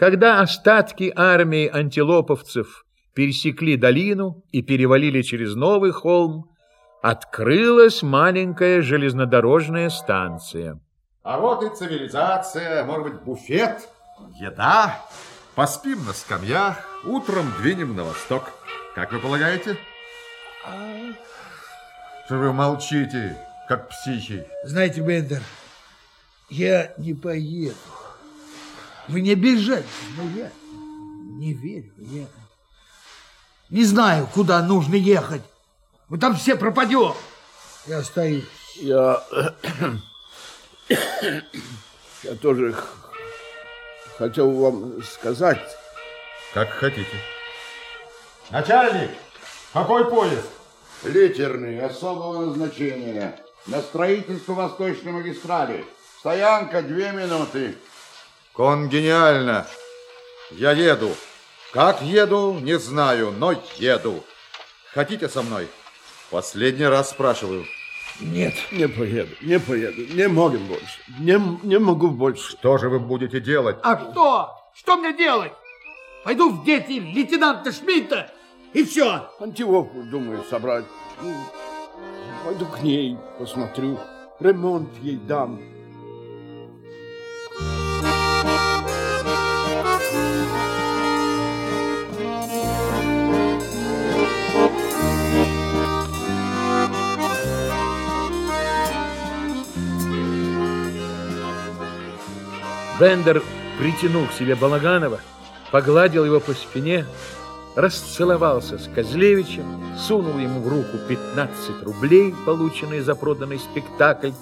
Когда остатки армии антилоповцев пересекли долину и перевалили через новый холм, открылась маленькая железнодорожная станция. А вот и цивилизация, может быть, буфет, еда. Поспим на скамьях, утром двинем на восток. Как вы полагаете? Что вы молчите, как психи? Знаете, Бендер, я не поеду. Вы не обижайтесь, но я не верю. Я не знаю, куда нужно ехать. Мы там все пропадем. Я остаюсь. Я... Я тоже хотел вам сказать. Как хотите. Начальник, какой поезд? Литерный, особого назначения. На строительство Восточной магистрали. Стоянка две минуты. Конгениально. Я еду. Как еду, не знаю, но еду. Хотите со мной? Последний раз спрашиваю. Нет, не поеду, не поеду, не могу больше, не, не могу больше. Что же вы будете делать? А что? Что мне делать? Пойду в дети лейтенанта Шмидта и все. Антилопу думаю собрать. Ну, Пойду к ней, посмотрю, ремонт ей дам. Бендер притянул к себе Балаганова, погладил его по спине, расцеловался с Козлевичем, сунул ему в руку 15 рублей, полученные за проданный спектакль,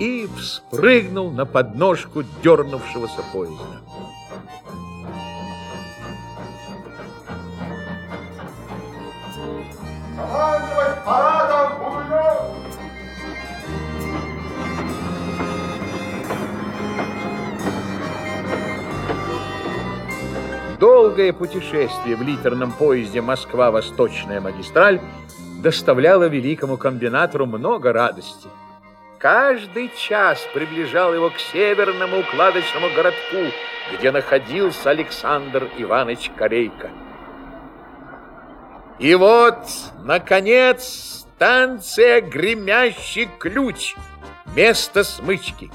и вспрыгнул на подножку дернувшегося поезда. Командовать парадом Долгое путешествие в литерном поезде Москва-Восточная магистраль доставляло великому комбинатору много радости. Каждый час приближал его к северному укладочному городку, где находился Александр Иванович Корейко. И вот, наконец, станция «Гремящий ключ», место смычки,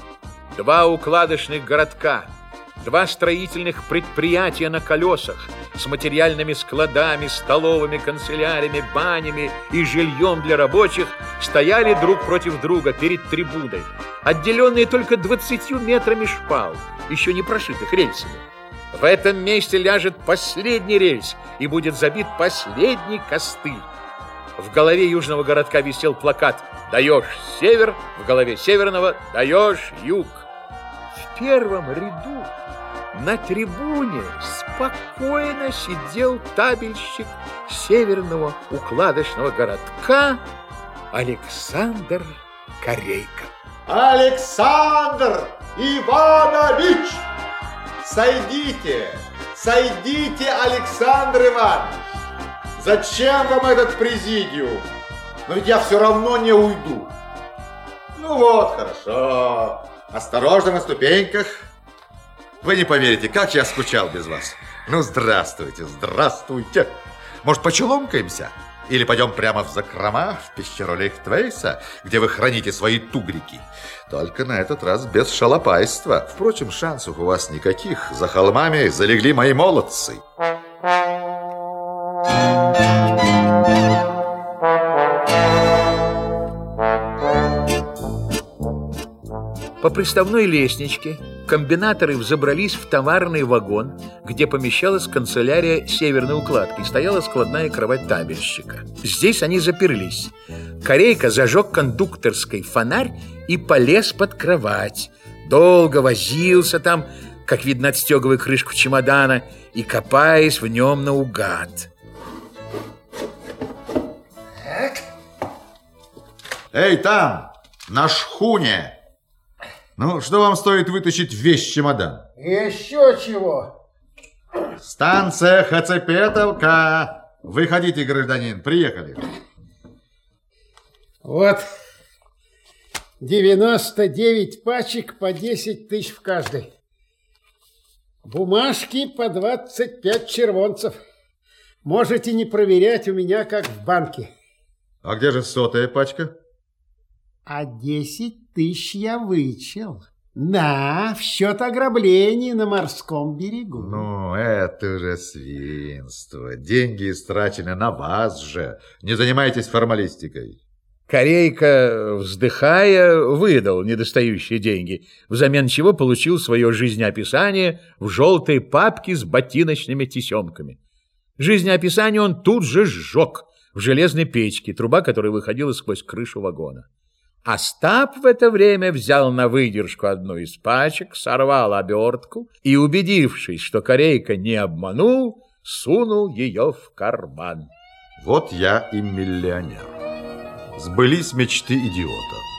два укладочных городка – Два строительных предприятия на колесах с материальными складами, столовыми, канцеляриями, банями и жильем для рабочих стояли друг против друга перед трибуной, отделенные только 20 метрами шпал, еще не прошитых рельсами. В этом месте ляжет последний рельс и будет забит последний костыль. В голове южного городка висел плакат «Даешь север», в голове северного «Даешь юг». В первом ряду на трибуне спокойно сидел табельщик северного укладочного городка Александр Корейко. Александр Иванович! Сойдите! Сойдите, Александр Иванович! Зачем вам этот президиум? Но ведь я все равно не уйду. Ну вот, хорошо. Осторожно на ступеньках. Вы не поверите, как я скучал без вас. Ну, здравствуйте, здравствуйте. Может, почеломкаемся? Или пойдем прямо в закрома, в пещеру Лейхтвейса, где вы храните свои тугрики? Только на этот раз без шалопайства. Впрочем, шансов у вас никаких. За холмами залегли мои молодцы. По приставной лестничке комбинаторы взобрались в товарный вагон, где помещалась канцелярия северной укладки, стояла складная кровать табельщика. Здесь они заперлись. Корейка зажег кондукторский фонарь и полез под кровать. Долго возился там, как видно, отстегивая крышку чемодана и копаясь в нем наугад. Эй, там, на шхуне! Ну, что вам стоит вытащить весь чемодан? Еще чего? Станция Хацепетовка. Выходите, гражданин, приехали. Вот 99 пачек по 10 тысяч в каждой. Бумажки по 25 червонцев. Можете не проверять у меня, как в банке. А где же сотая пачка? А 10 тысяч я вычел. Да, в счет ограблений на морском берегу. Ну, это же свинство. Деньги истрачены на вас же. Не занимайтесь формалистикой. Корейка, вздыхая, выдал недостающие деньги, взамен чего получил свое жизнеописание в желтой папке с ботиночными тесемками. Жизнеописание он тут же сжег в железной печке, труба которой выходила сквозь крышу вагона. Остап в это время взял на выдержку одну из пачек, сорвал обертку и, убедившись, что корейка не обманул, сунул ее в карман. Вот я и миллионер. Сбылись мечты идиота.